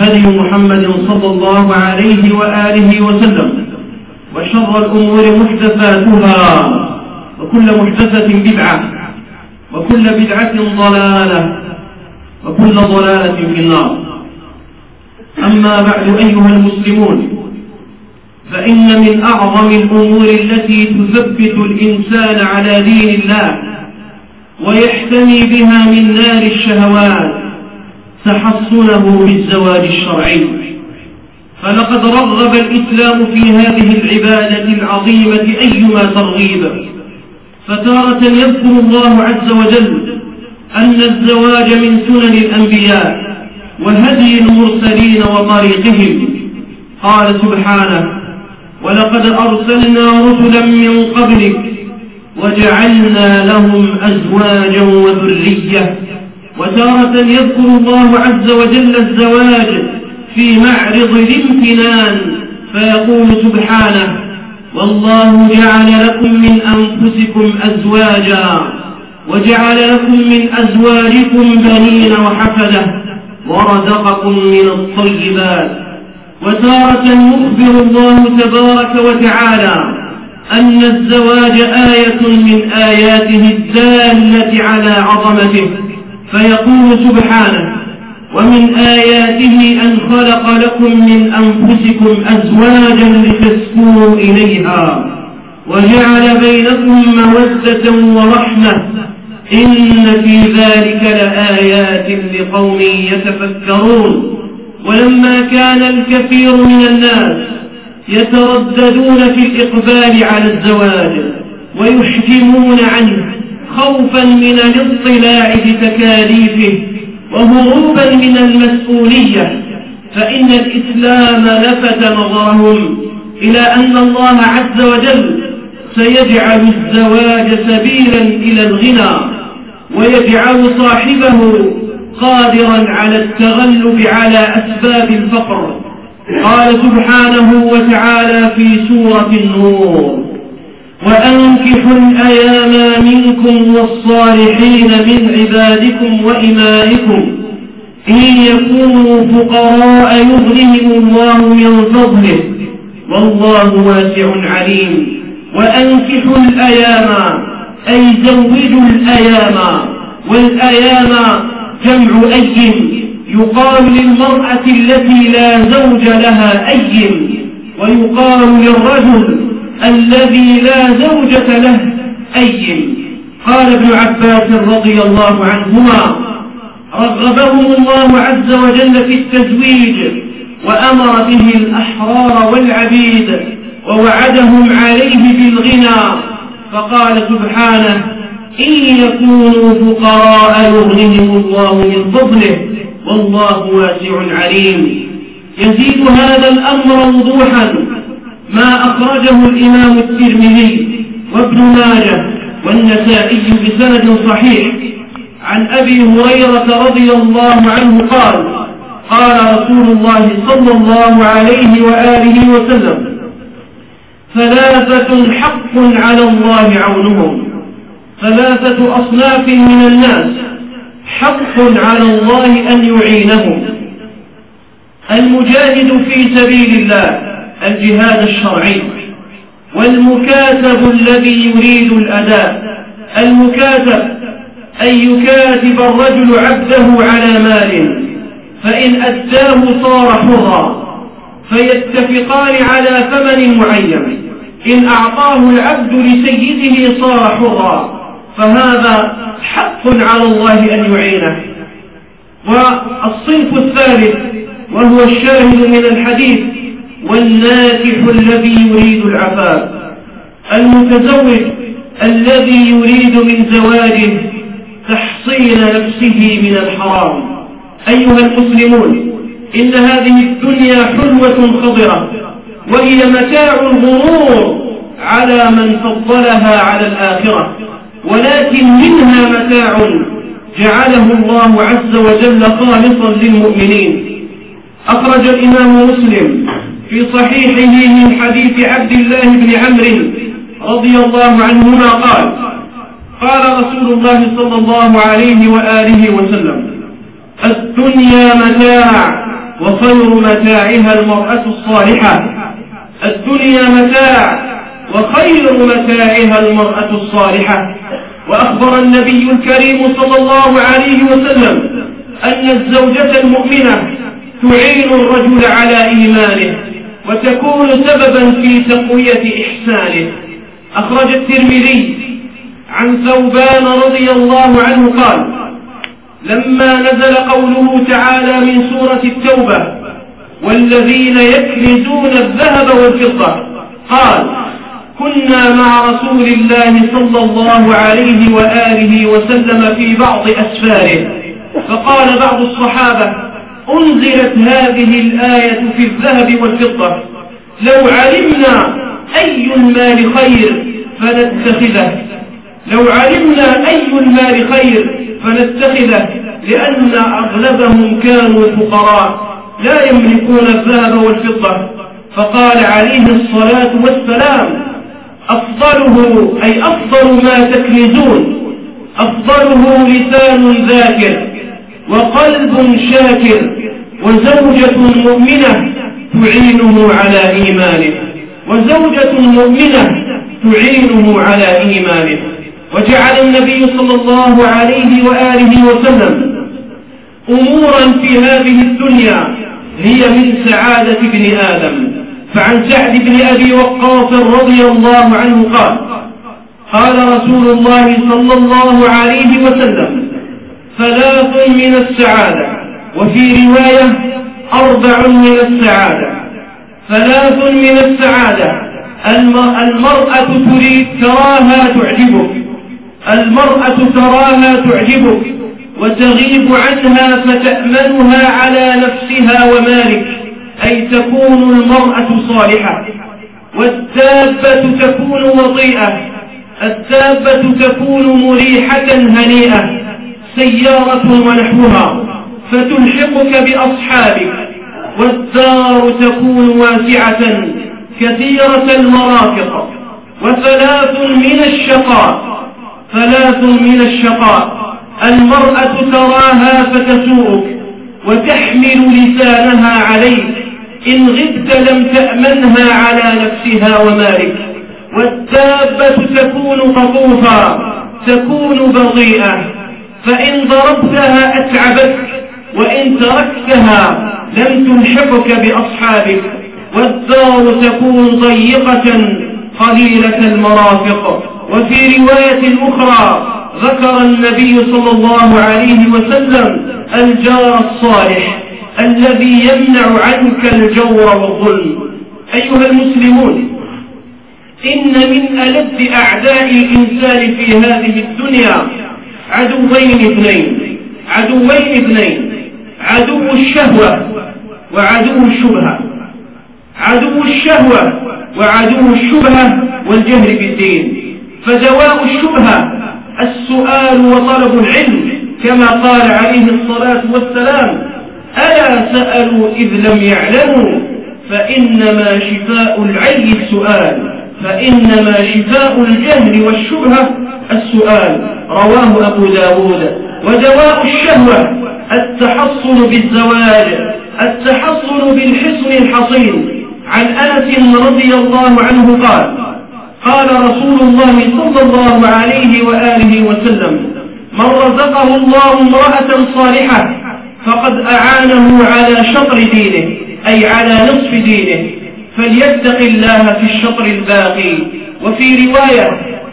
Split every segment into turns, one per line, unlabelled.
هدي محمد صلى الله عليه وآله وسلم وشر الأمور محدثاتها وكل محدثة بدعة وكل بدعة ضلالة وكل ضلالة في النار. أما بعد أيها المسلمون فإن من أعظم الأمور التي تثبت الإنسان على دين الله ويحتمي بها من نار الشهوات تحصنه بالزواج الشرعي. فلقد رغب الإسلام في هذه العبادة العظيمة أيما ترغيب. فتارة يذكر الله عز وجل أن الزواج من سنن الأنبياء وهدي المرسلين وطريقهم. قال سبحانه ولقد أرسلنا رسلا من قبلك وجعلنا لهم أزواجا وذرية وتارة يذكر الله عز وجل الزواج في معرض الامتنان فيقول سبحانه والله جعل لكم من أنفسكم أزواجا وجعل لكم من أزواجكم بنين وحفدة ورزقكم من الطيبات. وتارة يخبر الله تبارك وتعالى أن الزواج آية من آياته الدالة على عظمته. فيقول سبحانه ومن آياته أن خلق لكم من أنفسكم أزواجا لتسكنوا إليها وجعل بينكم مودة ورحمة إن في ذلك لآيات لقوم يتفكرون. ولما كان الكثير من الناس يترددون في الإقبال على الزواج ويحجمون عنه خوفا من الاطلاع بتكاليفه وهروبا من المسؤولية فإن الإسلام لفت نظرهم إلى أن الله عز وجل سيجعل الزواج سبيلا إلى الغنى ويجعل صاحبه قادرا على التغلب على أسباب الفقر. قال سبحانه وتعالى في سورة النور وأنكحوا الأيام منكم والصالحين من عبادكم وإمائكم إن يكونوا فقراء يغنهم الله من فضله والله واسع عليم. وأنكحوا الأيام أي زوجوا الأيام. والأيام جمع أيم يقال للمرأة التي لا زوج لها أيم ويقال للرجل الذي لا زوجة له أيم قال ابن عباس رضي الله عنهما رغبهم الله عز وجل في التزويج وأمر به الأحرار والعبيد ووعدهم عليه بالغنى فقال سبحانه إن يكونوا فقراء يغنهم الله من فضله والله واسع عليم. يزيد هذا الأمر وضوحا ما أخرجه الإمام الترمذي وابن ماجه والنسائي بسند صحيح. عن أبي هريرة رضي الله عنه قال قال رسول الله صلى الله عليه وآله وسلم ثلاثة حق على الله عونهم ثلاثة أصناف من الناس حق على الله أن يعينهم. المجاهد في سبيل الله الجهاد الشرعي والمكاتب الذي يريد الأداء المكاتب أن يكاتب الرجل عبده على مال فإن أداه صار حرا فيتفقان على ثمن معين. إن أعطاه العبد لسيده صار حرا فهذا حق على الله أن يعينه. والصنف الثالث وهو الشاهد من الحديث والناكح الذي يريد العفاف المتزوج الذي يريد من زواجه تحصين نفسه من الحرام. أيها المسلمون إن هذه الدنيا حلوة خضرة وهي متاع الغرور على من فضلها على الآخرة ولكن منها متاع جعله الله عز وجل خالصا للمؤمنين. أخرج الإمام مسلم في صحيحه من حديث عبد الله بن عمرو رضي الله عنهما قال قال رسول الله صلى الله عليه وآله وسلم الدنيا متاع وخير متاعها المرأة الصالحة. الدنيا متاع وخير متاعها المرأة الصالحة. وأخبر النبي الكريم صلى الله عليه وسلم أن الزوجة المؤمنة تعين الرجل على إيمانه. وتكون سببا في تقوية إحسانه. أخرج الترمذي عن ثوبان رضي الله عنه قال لما نزل قوله تعالى من سورة التوبة والذين يكنزون الذهب والفضة قال كنا مع رسول الله صلى الله عليه وآله وسلم في بعض أسفاره. فقال بعض الصحابة أنزلت هذه الآية في الذهب والفضة. لو علمنا أي المال خير فنتخذه. لو علمنا أي المال خير فنتخذه لأن أغلبهم كانوا فقراء لا يملكون الذهب والفضة. فقال عليه الصلاة والسلام أفضله أي أفضل ما تكنزون أفضله لسان ذاكر. وقلب شاكر وزوجة مؤمنة تعينه على إيمانه. وزوجة مؤمنة تعينه على إيمانه. وجعل النبي صلى الله عليه وآله وسلم أمورا في هذه الدنيا هي من سعادة ابن آدم. فعن سعد بن أبي وقاص رضي الله عنه قال قال رسول الله صلى الله عليه وسلم ثلاث من السعادة وفي رواية أربع من السعادة. ثلاث من السعادة المرأة تريد تراها تعجبك. المرأة تراها تعجبك وتغيب عنها فتأمنها على نفسها ومالك. أي تكون المرأة صالحة. والدابة تكون وطيئة الدابة تكون مريحة هنيئة. سيارة ونحوها فتلحقك بأصحابك والدار تكون واسعة كثيرة المرافق وثلاث من الشقاء ثلاث من الشقاء المرأة تراها فتسوءك وتحمل لسانها عليك إن غبت لم تأمنها على نفسها ومالك والدابة تكون قطوفا تكون بضيئة فإن ضربتها أتعبتك وإن تركتها لم تلحقك بأصحابك والدار تكون ضيقة قليلة المرافق. وفي رواية أخرى ذكر النبي صلى الله عليه وسلم الجار الصالح الذي يمنع عنك الجور والظلم. أيها المسلمون إن من ألد أعداء الإنسان في هذه الدنيا عدوين اثنين عدوين اثنين عدو الشهوة وعدو الشبهة. عدو الشهوة وعدو الشبهة والجهل بالدين فدواء الشبهة السؤال وطلب العلم كما قال عليه الصلاة والسلام ألا سألوا إذ لم يعلموا؟ فإنما شفاء العي السؤال فإنما شفاء الجهل والشبهة السؤال رواه أبو داود. ودواء الشهوة التحصن بالزواج التحصن بالحصن الحصين. عن أنس رضي الله عنه قال قال رسول الله صلى الله عليه وآله وسلم من رزقه الله امرأة صالحة فقد أعانه على شطر دينه أي على نصف دينه فليتق الله في الشطر الباقي. وفي رواية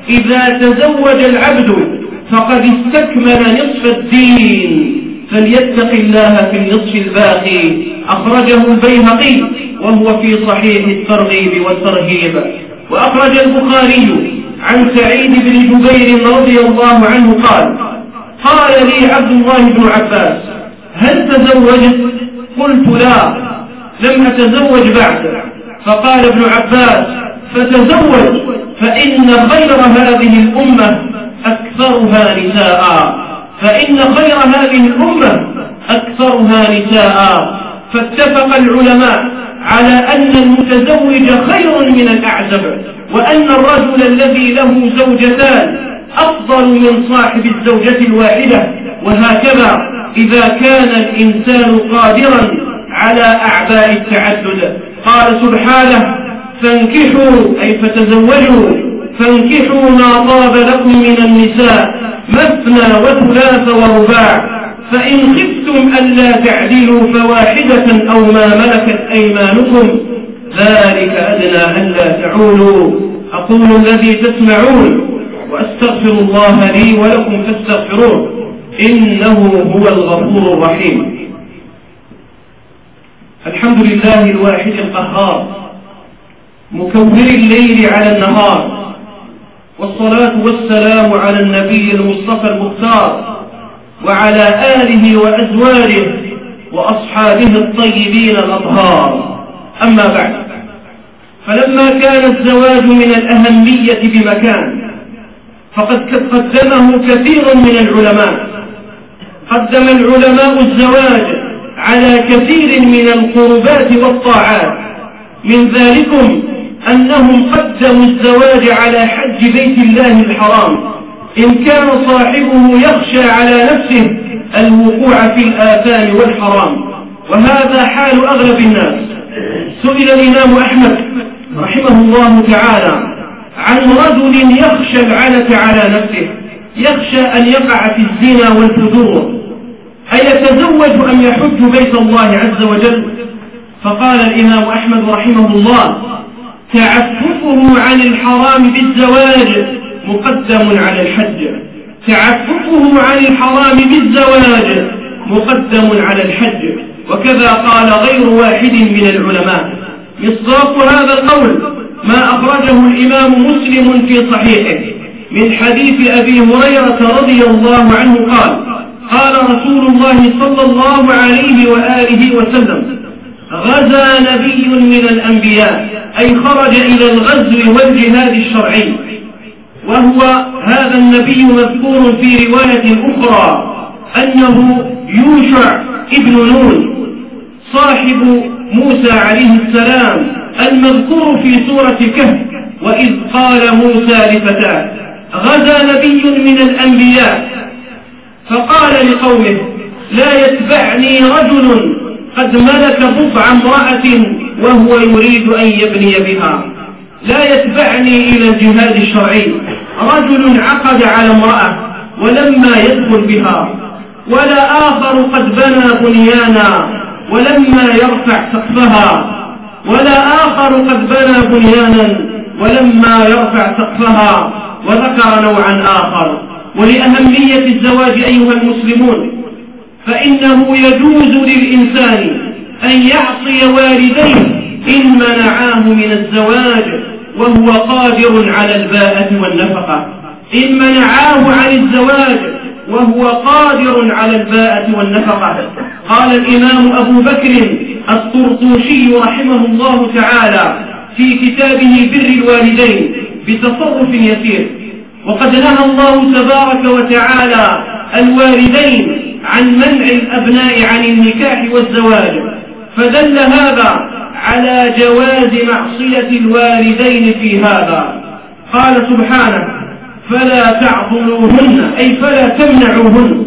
إذا تزوج العبد فقد استكمل نصف الدين. فليتق الله في النصف الباقي. أخرجه البيهقي وهو في صحيح الترغيب والترهيب. وأخرج البخاري عن سعيد بن جبير رضي الله عنه قال قال لي عبد الله بن عباس هل تزوجت؟ قلت لا لم أتزوج بعد. فقال ابن عباس فتزوج فإن خير هذه الأمة أكثرها نساء. فإن خير هذه الأمة أكثرها نساء. فاتفق العلماء على أن المتزوج خير من الأعزب وأن الرجل الذي له زوجتان أفضل من صاحب الزوجة الواحدة. وهكذا إذا كان الإنسان قادرا على أعباء التعدد. قال سبحانه فانكحوا أي فتزوجوا فانكحوا ما طاب لكم من النساء مثنى وثلاث ورباع فإن خفتم ألا تعدلوا فواحدة أو ما ملكت أيمانكم ذلك أدنى ألا تعولوا. أقول الذي تسمعون وأستغفر الله لي ولكم فاستغفروه إنه هو الغفور الرحيم. الحمد لله الواحد القهار مكور الليل على النهار والصلاة والسلام على النبي المصطفى المختار وعلى آله وأزواجه وأصحابه الطيبين الأطهار. أما بعد فلما كان الزواج من الأهمية بمكان فقد قدمه كثير من العلماء. قدم العلماء الزواج على كثير من القربات والطاعات. من ذلكم أنهم قدموا الزواج على حج بيت الله الحرام. إن كان صاحبه يخشى على نفسه الوقوع في الآثام والحرام. وهذا حال أغلب الناس. سئل الإمام أحمد رحمه الله تعالى عن رجل يخشى العنة على نفسه يخشى أن يقع في الزنا والفجور. أيتزوج أم يحج بيت الله عز وجل؟ فقال الإمام أحمد رحمه الله تعففه عن الحرام بالزواج مقدم على الحج. تعففه عن الحرام بالزواج مقدم على الحج. وكذا قال غير واحد من العلماء. مصداق هذا القول ما أخرجه الإمام مسلم في صحيحه. من حديث أبي هريرة رضي الله عنه قال قال رسول الله صلى الله عليه وآله وسلم غزا نبي من الأنبياء أي خرج إلى الغزو والجهاد الشرعي. وهو هذا النبي مذكور في رواية أخرى أنه يوشع ابن نون صاحب موسى عليه السلام المذكور في سورة كهف وإذ قال موسى لفتاه غزا نبي من الأنبياء فقال لقومه لا يتبعني رجل قد ملك بضع امرأة وهو يريد أن يبني بها. لا يتبعني إلى الجهاد الشرعي. رجل عقد على امرأة ولما يدخل بها. ولا آخر قد بنى بنيانا ولما يرفع سقفها. ولا آخر قد بنى بنيانا ولما يرفع سقفها. وذكر نوعا آخر. ولأهمية الزواج أيها المسلمون فإنه يجوز للإنسان أن يعصي والديه إن منعاه من الزواج وهو قادر على الباءة والنفقة. إن منعاه عن الزواج وهو قادر على الباءة والنفقة. قال الإمام أبو بكر الطرطوشي رحمه الله تعالى في كتابه بر الوالدين بتصرف يسير. وقد نهى الله تبارك وتعالى الوالدين عن منع الأبناء عن النكاح والزواج فدل هذا على جواز معصية الوالدين في هذا. قال سبحانه فلا تعضلوهن أي فلا تمنعوهن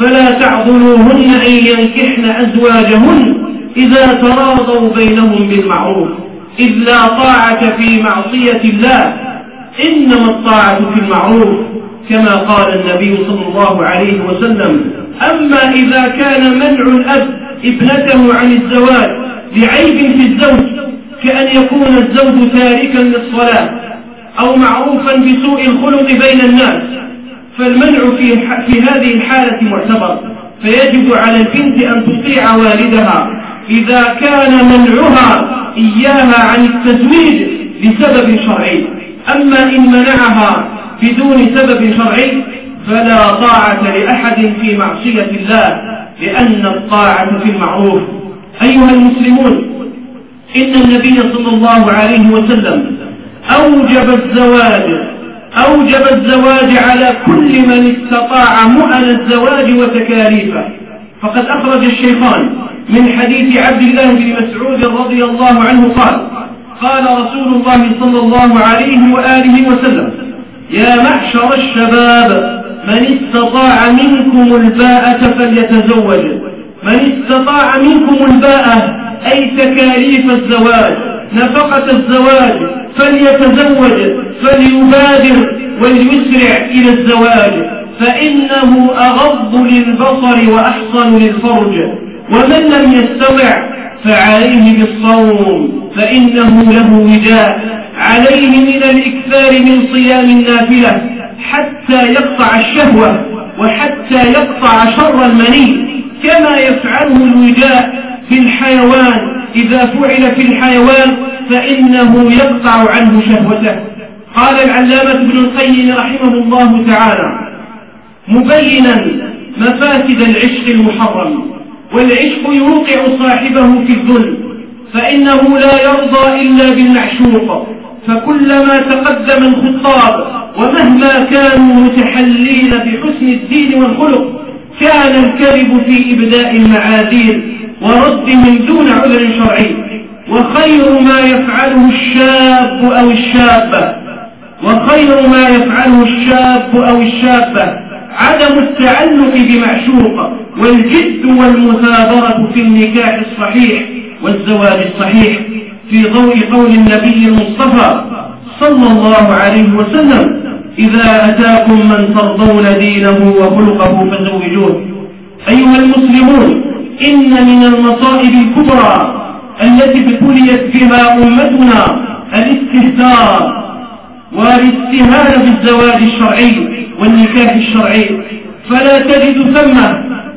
فلا تعضلوهن أن ينكحن أزواجهن إذا تراضوا بينهم بالمعروف إذ لا طاعة في معصية الله إنما الطاعة في المعروف كما قال النبي صلى الله عليه وسلم. أما إذا كان منع الأب ابنته عن الزواج بعيب في الزوج كأن يكون الزوج تاركا للصلاة أو معروفا بسوء الخلق بين الناس فالمنع في, هذه الحالة معتبر. فيجب على البنت أن تطيع والدها إذا كان منعها إياها عن التزويج بسبب شرعي. أما إن منعها بدون سبب شرعي فلا طاعة لأحد في معصية الله لأن الطاعة في المعروف. أيها المسلمون إن النبي صلى الله عليه وسلم أوجب الزواج أوجب الزواج على كل من استطاع مؤن الزواج وتكاليفه. فقد أخرج الشيخان من حديث عبد الله بن مسعود رضي الله عنه قال قال رسول الله صلى الله عليه وآله وسلم يا معشر الشباب من استطاع منكم الباءة فليتزوج. من استطاع منكم الباءة أي تكاليف الزواج نفقة الزواج فليتزوج فليبادر وليسرع إلى الزواج. فإنه أغض للبصر وأحصن للفرج. ومن لم يستطع فعليه بالصوم فإنه له وجاء عليه من الإكثار من صيام النافلة حتى يقطع الشهوة وحتى يقطع شر المني كما يفعله الوجاء في الحيوان إذا فعل في الحيوان فإنه يقطع عنه شهوته قال العلامة ابن القيم رحمه الله تعالى مبينا مفاسد العشق المحرم والعشق يوقع صاحبه في الذل فإنه لا يرضى إلا بالمعشوق فكلما تقدم الخطاب ومهما كانوا متحلين بحسن الدين والخلق كان الكذب في إبداء المعاذير ورد دون عذر شرعي وخير ما يفعله الشاب أو الشابة وخير ما يفعله الشاب أو الشابة عدم التعلق بمعشوق. والجد والمثابرة في النكاح الصحيح والزواج الصحيح في ضوء قول النبي المصطفى صلى الله عليه وسلم إذا أتاكم من ترضون دينه وخلقه فزوجوه. أيها المسلمون إن من المصائب الكبرى التي ابتليت بها أمتنا الاستهتار والاستهانة بالزواج الشرعي والنكاح الشرعي. فلا تجد ثم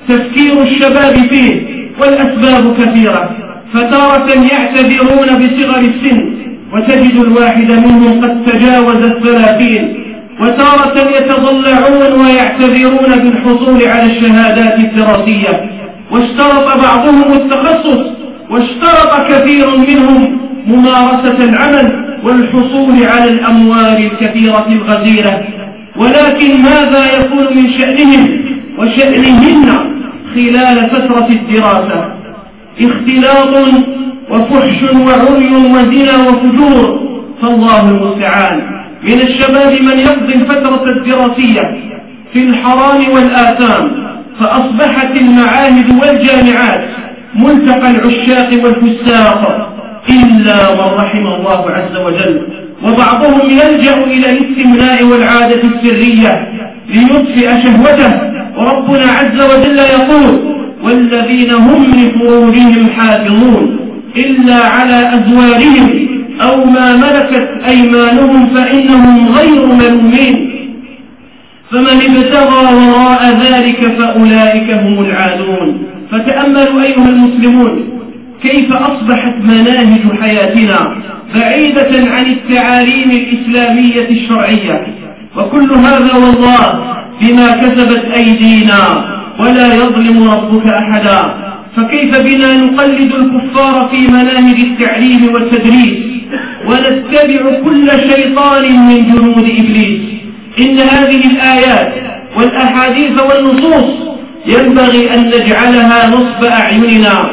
تفكير الشباب فيه والأسباب كثيرة. فتارة يعتذرون بصغر السن وتجد الواحد منهم قد تجاوز الثلاثين. وتارة يتضلعون ويعتذرون بالحصول على الشهادات الدراسية. واشترط بعضهم التخصص واشترط كثير منهم ممارسة العمل والحصول على الأموال الكثيرة الغزيرة. ولكن ماذا يكون من شأنهم وشأنهن؟ خلال فترة الدراسة. اختلاط وفحش وعري وزنا وفجور. فالله المستعان. من الشباب من يقضي الفترة الدراسية في الحرام والآثام فأصبحت المعاهد والجامعات ملتقى العشاق والفساق. إلا من رحم الله عز وجل. وبعضهم يلجأ إلى الاستمناء والعادة السرية ليطفئ شهوته وربنا عز وجل يقول والذين هم لفروجهم حافظون إلا على أزواجهم أو ما ملكت أيمانهم فإنهم غير ملومين فمن ابتغى وراء ذلك فأولئك هم العادون فتأملوا أيها المسلمون كيف أصبحت مناهج حياتنا بعيدة عن التعاليم الإسلامية الشرعية؟ وكل هذا والله بما كسبت أيدينا ولا يظلم ربك أحدا. فكيف بنا نقلد الكفار في مناهج التعليم والتدريس ونتبع كل شيطان من جنود إبليس؟ إن هذه الآيات والأحاديث والنصوص ينبغي أن نجعلها نصب أعيننا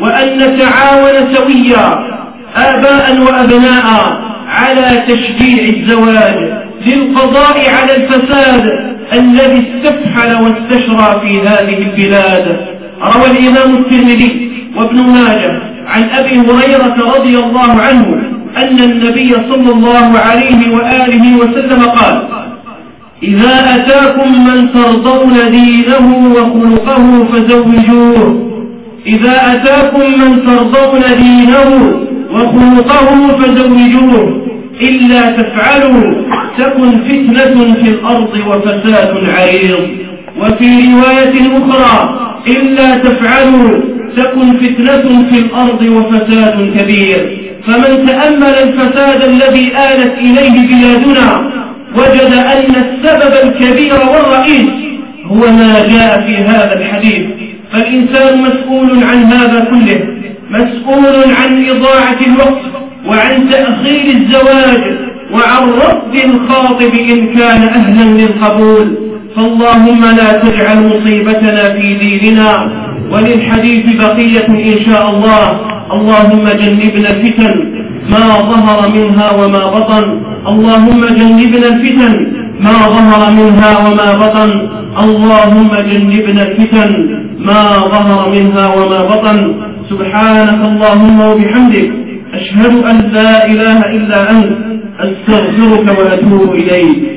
وأن نتعاون سويا آباء وأبناء على تشجيع الزواج للقضاء على الفساد الذي استفحل واستشرى في هذه البلاد. روى الإمام الترمذي وابن ماجه عن أبي هريرة رضي الله عنه أن النبي صلى الله عليه وآله وسلم قال إذا أتاكم من ترضون دينه وخلقه فزوجوه. إذا أتاكم من ترضون دينه وخلقه فزوجوه. إلا تفعلوا تكن فتنة في الأرض وفساد عريض. وفي رواية أخرى إلا تفعلوا تكن فتنة في الأرض وفساد كبير. فمن تأمل الفساد الذي آلت إليه بلادنا وجد أن السبب الكبير والرئيس هو ما جاء في هذا الحديث. فالإنسان مسؤول عن هذا كله مسؤول عن إضاعة الوقت وعن تأخير الزواج وعن رد الخاطب إن كان أهلا للقبول. فاللهم لا تجعل مصيبتنا في ديننا وللحديث بقية إن شاء الله. اللهم جنبنا الفتن ما ظهر منها وما بطن. اللهم جنبنا الفتن ما ظهر منها وما بطن. اللهم جنبنا الفتن ما ظهر منها وما بطن. سبحانك اللهم وبحمدك أشهد أن لا إله إلا أنت. أستغفرك وأتوب إليك.